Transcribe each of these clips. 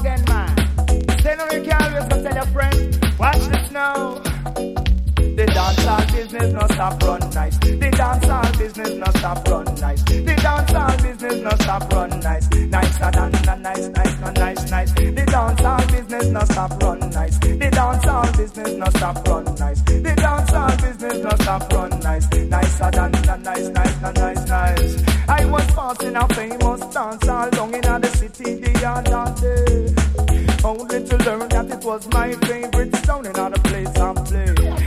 again, man. Say no, you can't always tell your friend. Watch this now. Dancehall business no stop run nice. The dancehall business no stop run nice. The dancehall business no stop run nice. Nicer than nice, nice, nice, nice. The dancehall business no stop run nice. The dancehall business no stop run nice. The dancehall business no stop run nice. Nicer than nice, nice, nice, nice. I was passing a famous dancehall down in the city the other day. Only to learn that it was my favorite sound in the place I play.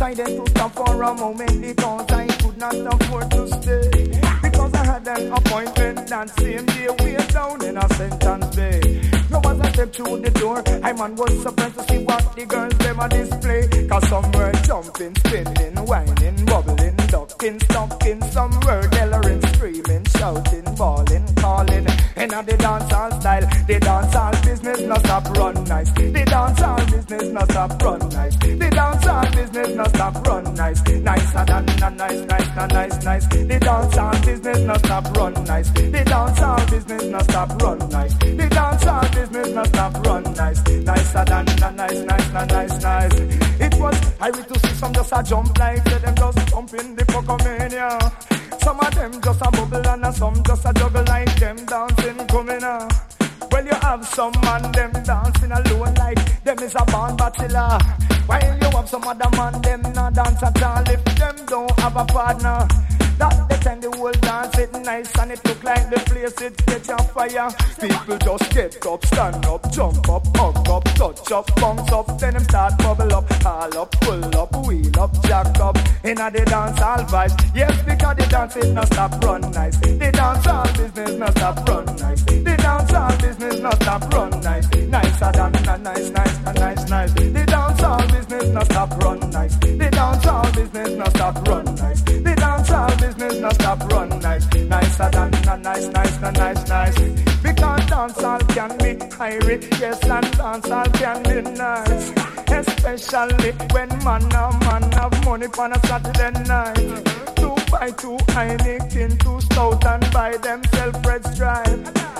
Decided to stop for a moment because I could not afford to stay. Because I had an appointment that same day way down in a sentence bay. No as I stepped through the door, I man was surprised to see what the girls them a display. Cause some were jumping, spinning, whining, bubbling, ducking, stucking. Some were yelling, screaming, shouting, bawling, calling. And the dancehall style, the dancehall business no stop run nice. The dancehall business no stop run nice. The dancehall business no stop run nice. Nicer than na nice, nice, na nice, nice. The dancehall business no stop run nice. The dancehall business no stop run nice. The dancehall business no stop run nice. Nicer than na nice, nice, na nice, nice. It was I to see some just a jump like them just jump in the Pocomania. Some of them just a bubble and some just a juggle like them dancing coming up. Well, you have some man them dancing alone like them is a born bachelor. While you have some other man them not dance at all if them don't have a partner. That the time the whole dance it nice and it look like the place it catch on fire. People just get up, stand up, jump up, hug up, touch up, bounce up, then them start bubble up, haul up, pull up, wheel up, jack up. Inna the dance all vibes. Yes, because the dance it no stop run nice. The dance all business no stop run nice. The dance business no stop run nice. Nicer than a nice, nice, a nice, nice. The dance all business no stop run nice. The dance all business no stop run nice. The dance all business no stop run nice. Nicer than a nice, nice, a nice, nice. Because dancehall can be irie, yes, and dancehall can be nice. Especially when man and man have money on a Saturday night. Two by two Heineken, two stout and buy themselves red stripe.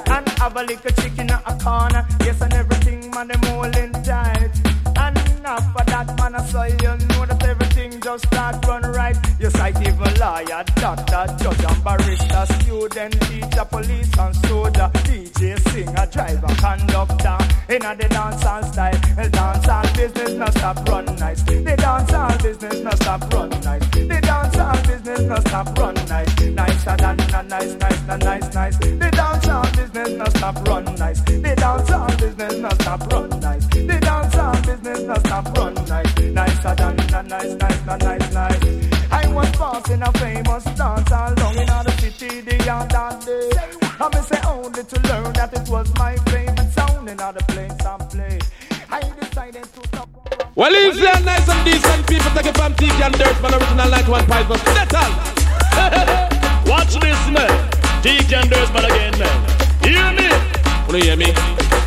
And have a little chicken at a corner, yes, and everything man them all in tight. And after that man I saw you know that everything just start run right. You sight even lawyer, doctor, judge and barrister, student, teacher, police and soldier, DJ, singer, driver, conductor. In the dancehall style, the dancehall business no stop run nice. The dancehall business no stop run nice. The dancehall business no stop run nice. Nicer than nice, nice, nice, nice. The dancehall business no stop run nice. The dancehall business no stop run nice. The dancehall business no stop run nice. Nicer than nice, nice, nice, nice. I was passing a famous dance along in the city the other day. I me say only to learn that it was my favorite sound in the place I play. I decided to stop. Well, easy and nice and decent people take it from TK and Dirt man original night one pipe but settle. Watch this, man. TK and Dirt man again, man. Hear me? Wanna hear me?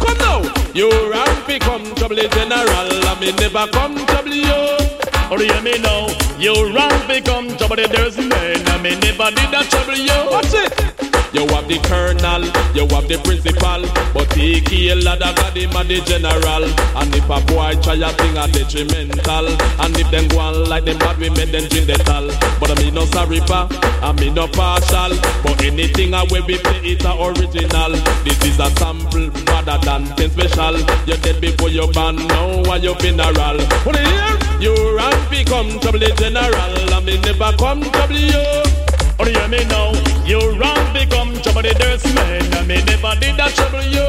Come now. You ramp become trouble general. I mean never come trouble you. Or you hear me now? You run become trouble, there's man. I mean, never did that trouble you. Watch it. You have the colonel, you have the principal, but he kill a him a the general. And if a boy try a thing a detrimental, and if them go on like them bad, we make them drink the tal. But I mean no sorry pa, I mean no partial. But anything I will be play it a original. This is a sample rather than ten special. You dead before you born, now why you funeral? What you hear? You run become trouble general, I mean never come trouble you. Or you hear me now? You wrong become trouble the Durst man. I me never did that trouble you.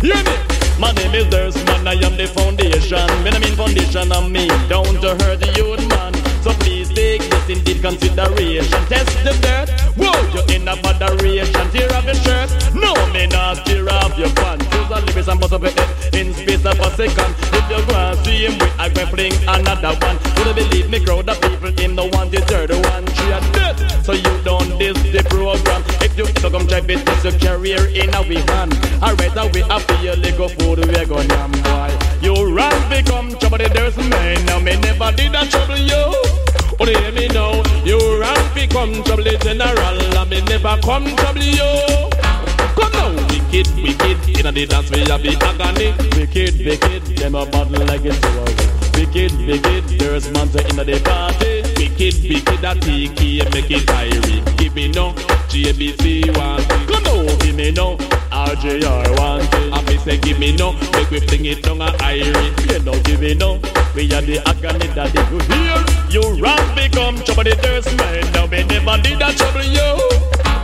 Hear me? My name is Durst man. I am the foundation. When I mean foundation, mean down to hurt the youth man. So please take this in deep consideration. Test the dirt. Whoa, you're in a moderation. Tear off your shirt. No, me not tear off your pants. Use a lyrics and bust up your head in space of a second. If you go and see him with, I can fling another one. Would you believe me, crowd of people in the one, the third one, three and dead. So you don't. If you so come try business your career in a we hand. Alright, away after your Lego food, we go yam boy. You run become trouble, there's man. Now me never did that trouble you. Oh, hear me now? You run become trouble general, and me never come trouble you. Come now, wicked, wicked. In the dance we have the agony. Wicked, wicked, them a battle like it's over. Wicked, wicked, there's monster in the party. Wicked, wicked, that tiki make it irie. Give me no JBC one. Come on, give me no RJR one. I me say give me no, make we fling it down a irie. You know, give me no. We are the agony that could hear. You run become trouble the there's man. Now we never did that trouble you.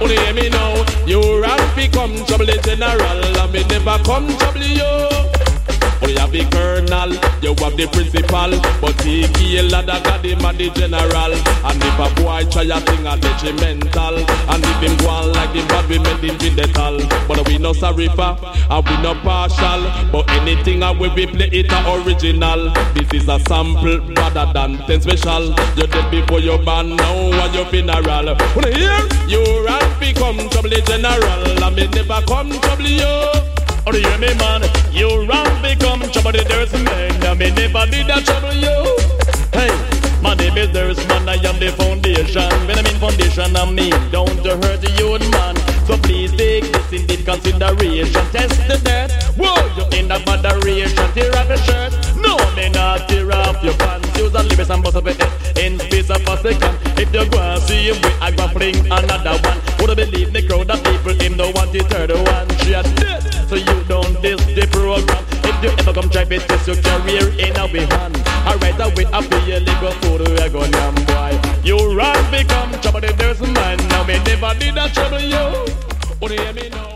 Only hear me now. You run become trouble the general, and me never come trouble you. You have the colonel, you have the principal, but he kill a him and the general. And if a boy try a thing a detrimental, and if him go on like him bad, we make him vendettal. But we no sorry for, and we no partial. But anything I will be play it a original. This is a sample rather than ten special. You dead before your band now and your funeral. When I hear you run become trouble general, and me never come trouble you. Oh, you hear me, man? You run become trouble, the there's man. I me never did that trouble you. Hey, my name is There's Man, I am the foundation. When I mean foundation, I mean don't hurt you, man. So please take this in deep consideration. Test the death. Whoa, you're in a moderation. Tear off your shirt. No, me not tear off your pants. Use a lyrics and bust up it in space of a second. If you go and see him, we I go bring another one. Would I believe the crowd of people him no want the third one? She a so you don't diss the program. If you ever come try to test your career in a way hand, alright, I will happy you go food we go yam boy. You run become trouble, if there's man. Now me never did a trouble you. Only hear me now.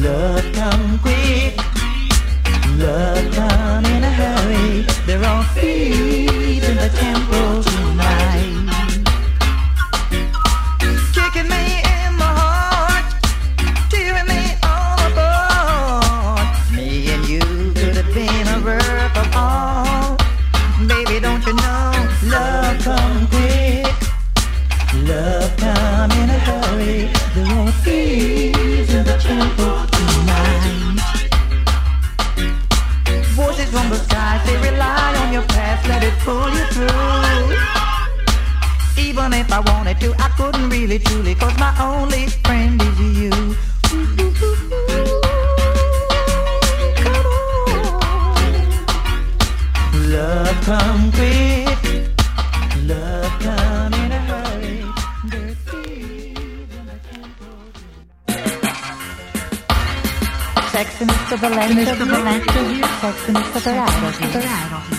Love, come quick. Love, come in a hurry. There are all thieves Even if I wanted to, I couldn't really truly, cause my only friend is you. Come on. Love come quick, love come in a hurry. Thieves in the. Sexiness to the left of you, sexiness to the right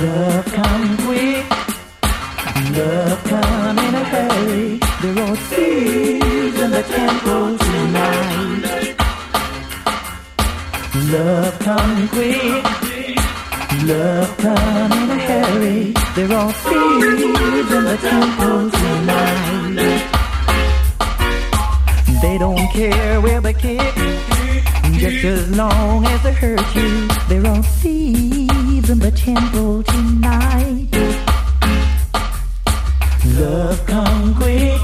Love come quick, love come in a hurry. There are thieves in the temple tonight. Love come quick, love come in a hurry. There are thieves in the temple tonight. They don't care where they kick, just as long as they hurt you. They're all thieves in the temple tonight. Love come quick,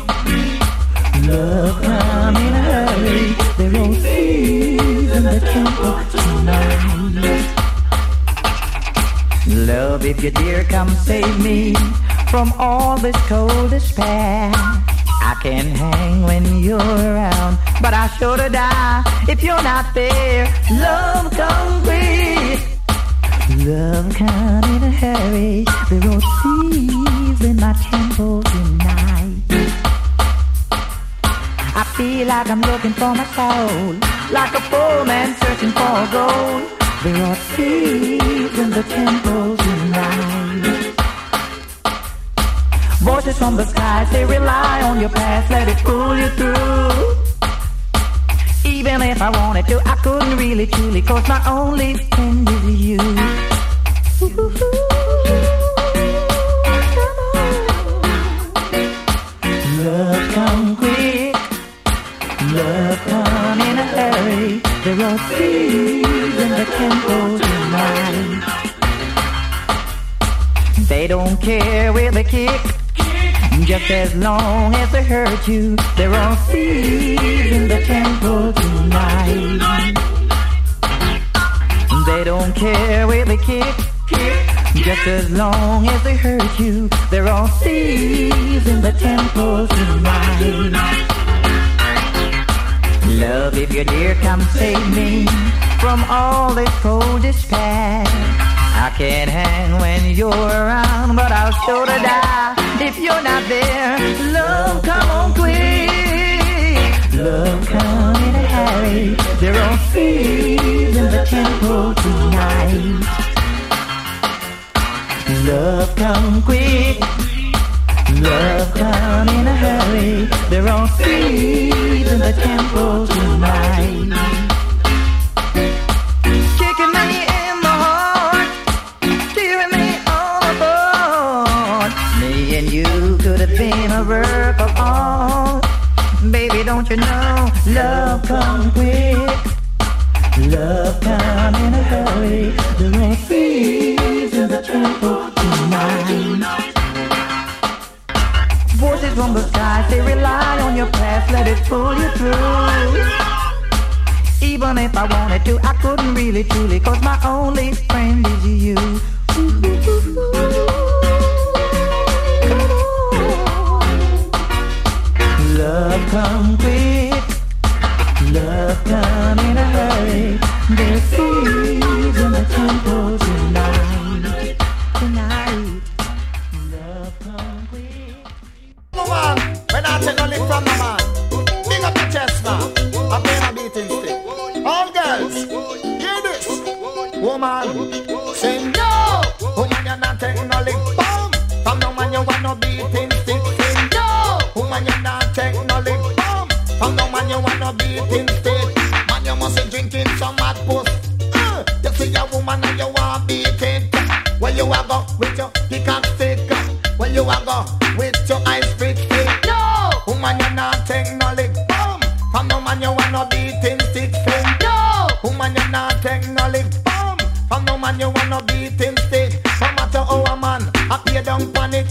love come in a hurry. Are thieves in the temple tonight. Love, if you dare, come save me from all this cold despair. I can hang when you're around, but I sure to die if you're not there. Love come quick, love come in a hurry. There are thieves in my temple tonight. I feel like I'm looking for my soul, like a poor man searching for gold. There are thieves in the temple tonight. Voices from the sky say rely on your past, let it pull you through. Even if I wanted to, I couldn't really truly, cause my only friend is you. Ooh, come on. Love come quick, love come in a hurry. There are thieves in the temple tonight. They don't care where they kick just as long as they hurt you. They're all in the temple tonight. They don't care where they kick, kick. just as long as they hurt you. They're all thieves in the temple tonight. Love, if you're dear, come save me from all this cold past. I can't hang when you're around, but I'll sure to die if you're not there. Love, come on quick. Love, come in a hurry. There are thieves in the temple tonight. Love, come quick. Love, come in a hurry. There are thieves in the temple tonight. Don't you know love comes quick? Love come in a hurry. There are thieves in the temple tonight. Voices from the sky say rely on your past, let it pull you through. Even if I wanted to, I couldn't really truly, cause my only friend is you. Love come quick, love come in a hurry. The temple tonight, tonight. Love quick. Woman, when I take a the man, up. I'm a. All girls, hear this. Woman, say no. Woman, you're not taking no lick. Boom. From no man, you want no beating beating stick. Man, you must be drinking some mad puss. Uh, you see a woman and you want beat it. Where you a go with your pick and stick? Where you a go with your ice pick stick? No. Woman, you not take no lick. Boom. From no man, you want no beating stick. Say no. Woman, you not take no lick. Boom. From no man, you want no beating stick. No matter how a man a pay down panic.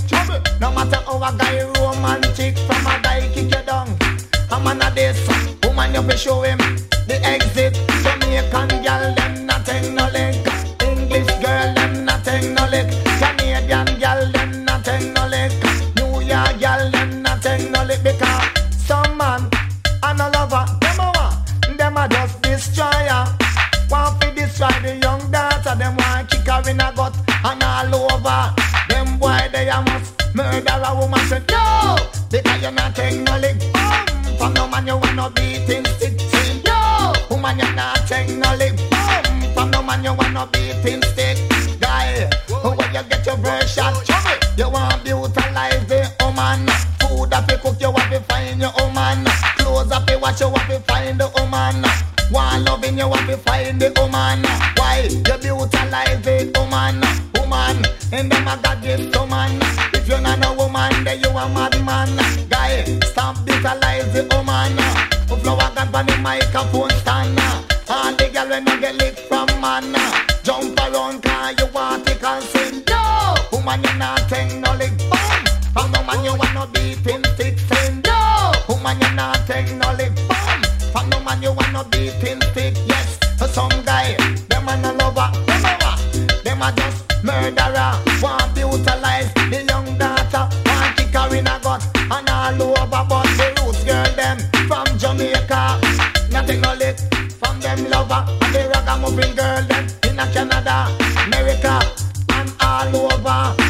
No matter how a guy romantic You show him the exit. Jamaican girl, them not take no lick. English girl, them not take no lick. Canadian girl, them not take no lick. New York girl, them not take no lick because some man and a lover, them a want, them a just destroyer. Want to destroy the young daughter, them want kick her in a gut and all over. Them boy they a must murder a woman. Say no, because you not take no lick. Boom, from no man you want no beating the woman. Why you brutalize the woman? Woman, and them a got woman. If you're not a woman, then you a madman. Guy, stop brutalize the woman. Flower gun on the microphone stand. Them lover. And the ragamuffin girl them in a Canada, America, and all over.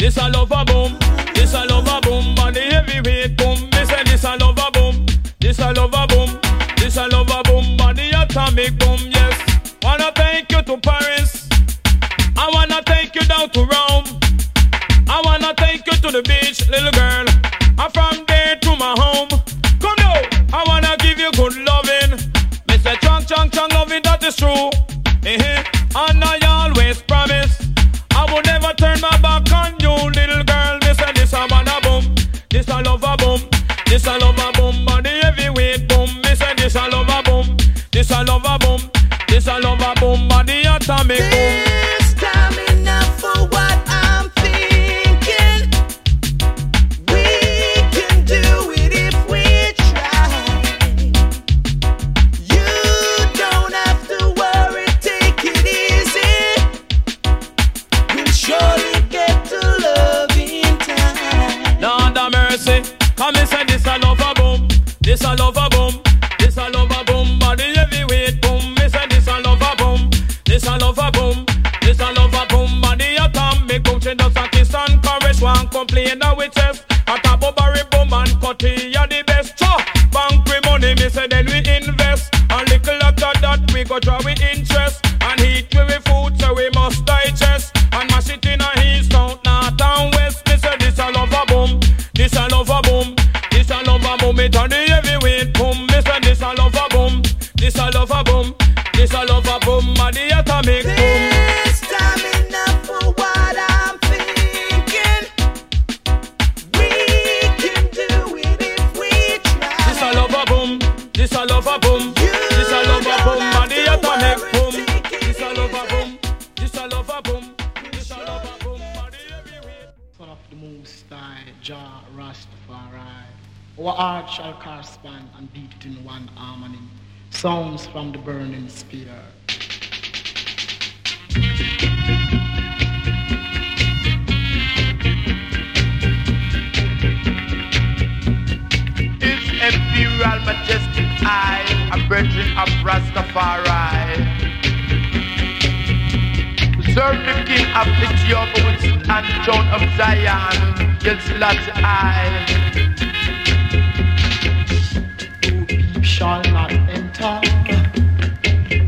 This a love a boom, this a love a boom, and the heavyweight boom. Me say this a love a boom, this a love a boom, this a love a boom, and the atomic boom. Yes, wanna thank you to Paris, I wanna thank you down to Rome, I wanna thank you to the beach, little girl. interest. And heat with food, so we must digest. And mash it in a heart shall correspond and beat in one harmony. Songs from the burning spear. This imperial majestic eye, a brethren of Rastafari. Serve the king of Ethiopia and throne of Zion, Yel Selassie shall not enter.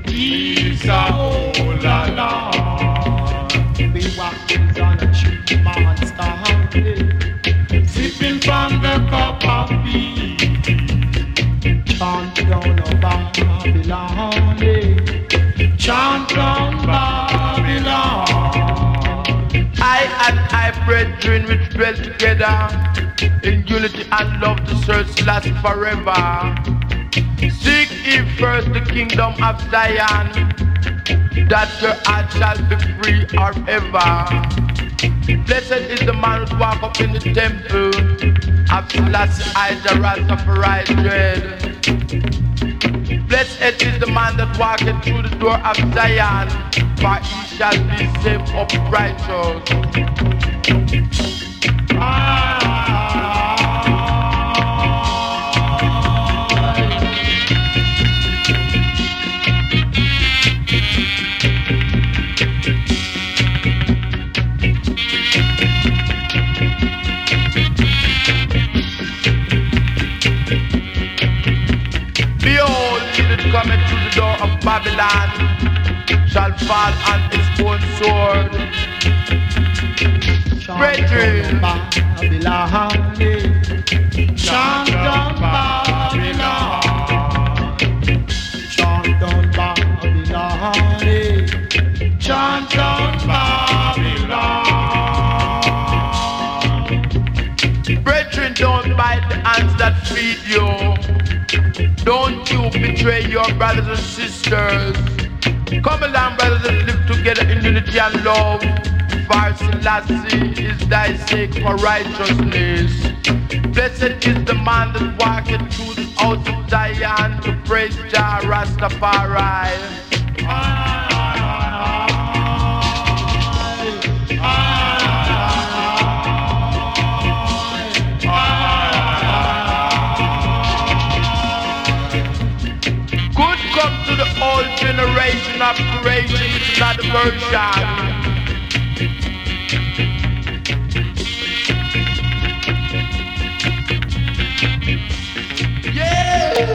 These are all alive. They walkings on a cheap monster. Sipping from the cup of peace. Chant down on Babylon. Chant down Babylon. I and I, brethren, which dwell together in unity and love to search last forever. Seek ye first the kingdom of Zion, that your heart shall be free forever. Blessed is the man who walk up in the temple of Selassie I, the Rastafari dread. Blessed is the man that walketh through the door of Zion, for he shall be safe up righteous. coming ah. Of Babylon shall fall on its own sword. Brethren, Babylon, chant on Babylon, chant on Babylon, chant on Babylon. Brethren, don't bite the hands that feed you. Don't you betray your brothers and sisters. Come along, brothers, and live together in unity and love. For Selassie is thy sake for righteousness. Blessed is the man that walketh through the house of Zion to praise Jah Rastafari. Ah. All generation operation is not a version. Yeah!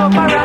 over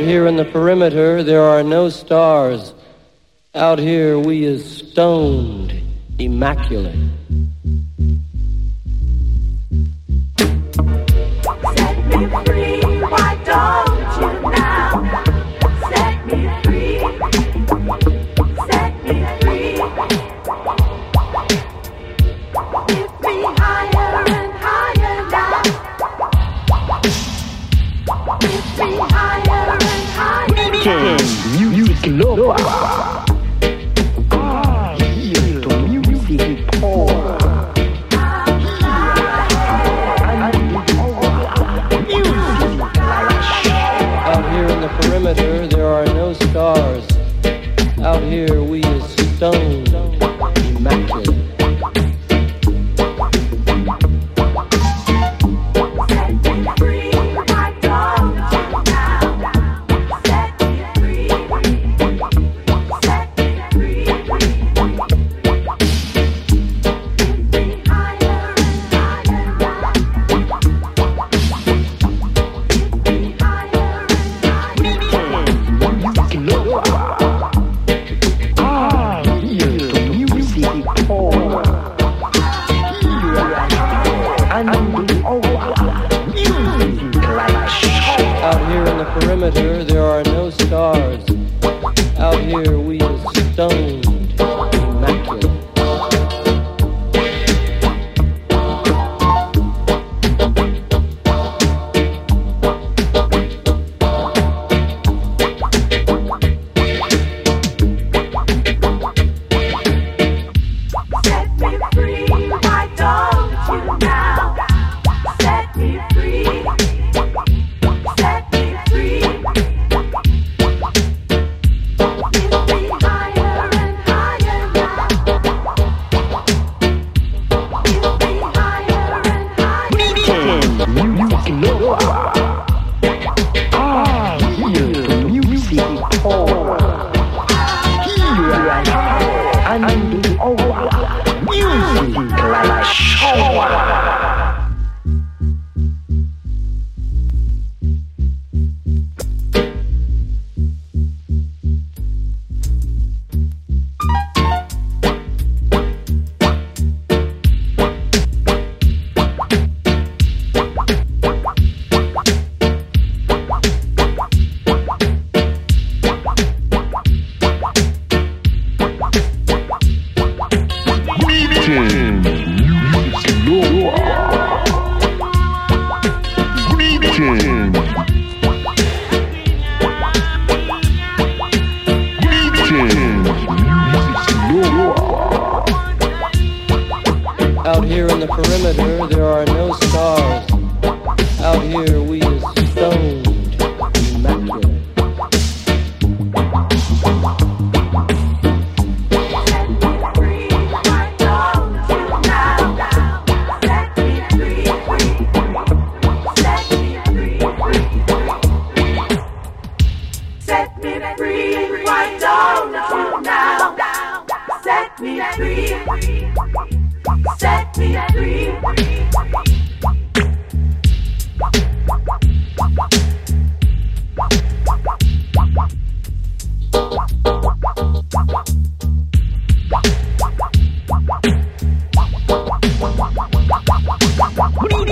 Out here in the perimeter, there are no stars. Out here, we is stoned, immaculate.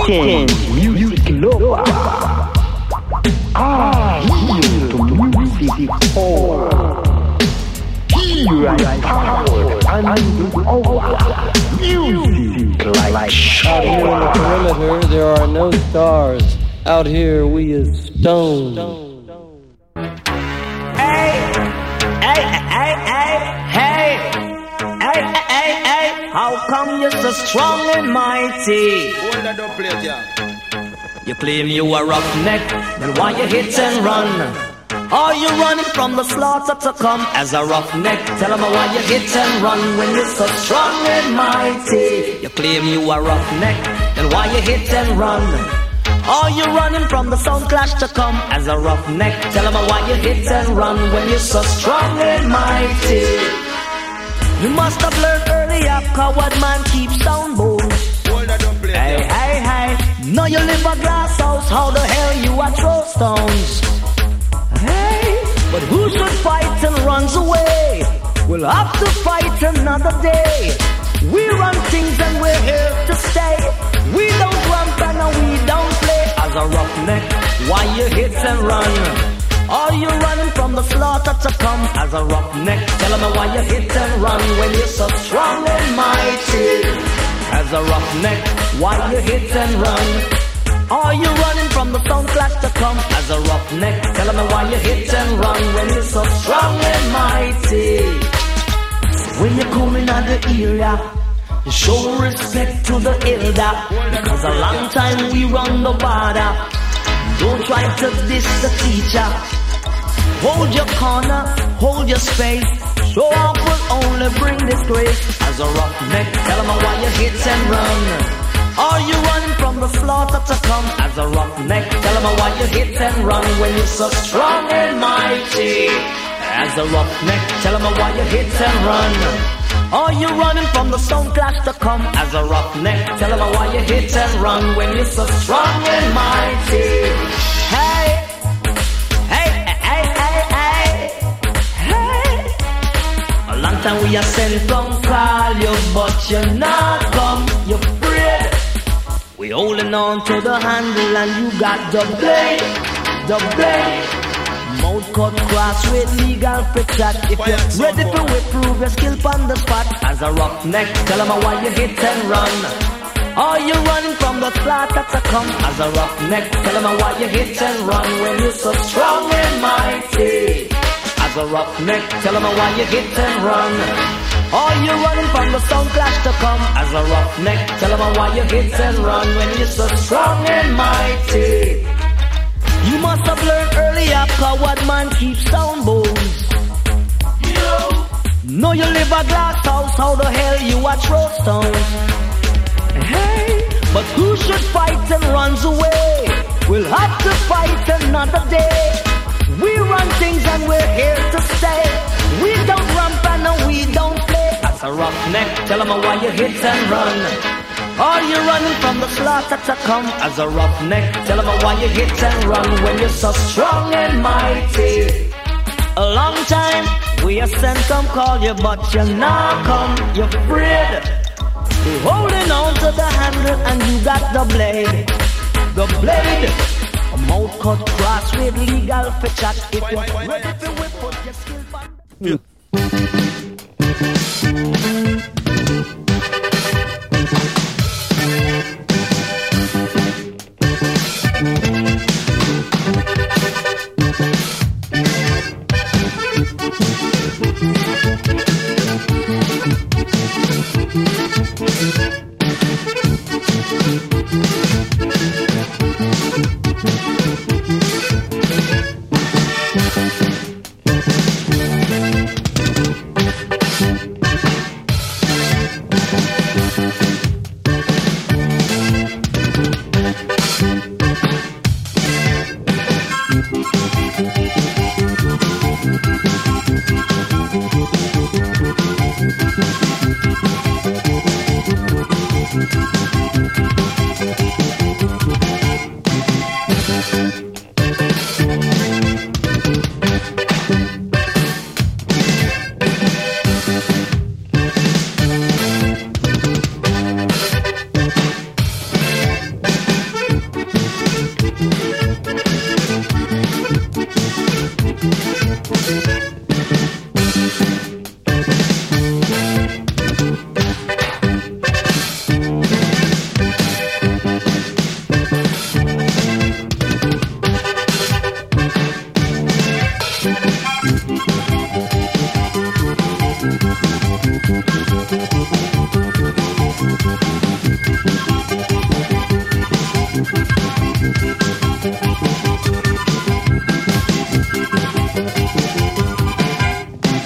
Greetings, music lover. Ah, here to music hall. Here I power and over. Music like Out here in the perimeter there are no stars. Out here we is stoned. Come you're so strong and mighty? Hold that up plate, yeah. You claim you are roughneck, then why you hit and run? Are you running from the slaughter to come as a roughneck? Tell 'em why you hit and run when you're so strong and mighty. You claim you are roughneck, then why you hit and run? Are you running from the sound clash to come as a roughneck? Tell 'em why you hit and run when you're so strong and mighty. You must have learned earlier, coward man keeps sound bones. Up Hey, hey, hey. Now you live a glass house, how the hell you a throw stones? Hey, but who should fight and runs away? We'll have to fight another day. We run things and we're here to stay. We don't run and we don't play as a roughneck. Why you hit and run? Are you running from the slaughter to come as a roughneck? Tell me why you hit and run when you're so strong and mighty. As a roughneck, why you hit and run? Are you running from the sound clash to come as a roughneck? Tell me why you hit and run when you're so strong and mighty. When you're coming out the area, show respect to the elder. Because a long time we run the border. Don't try to diss the teacher. Hold your corner, hold your space. Show off will only bring disgrace. As a roughneck, tell 'em why you hit and run. Are you running from the slaughter to come? As a roughneck, tell 'em why you hit and run when you're so strong and mighty. As a roughneck, tell 'em why you hit and run. Are you running from the stone clash to come? As a roughneck, tell 'em why you hit and run when you're so strong and mighty. Hey, A long we are sent come call you, but you're not come. You're afraid. We holding on to the handle and you got the blade, the blade. Mouth cut cross with legal protection. If you're ready to prove your skill on the spot as a roughneck, tell 'em why you hit and run. Are you running from the slaughter to come as a roughneck? Tell 'em why you hit and run when you're so strong and mighty. As a roughneck, tell 'em why you hit and run. Are you running from the sound clash to come as a roughneck? Tell 'em why you hit and run when you're so strong and mighty. You must have learned earlier, coward man keeps sound bones. Know you live a glass house, how the hell you a throw stones? Hey, but who should fight and runs away? We'll have to fight another day. Run things and we're here to stay. We don't ramp and no, we don't play. As a roughneck, tell 'em why you hit and run. Are you running from the slaughter to come as a roughneck? Tell 'em why you hit and run when you're so strong and mighty. A long time we have sent come call you, but you're not come. You're afraid. Holding on to the handle and you got the blade. The blade. Mouth cut cross with legal for chat. If you're ready to whip out your skill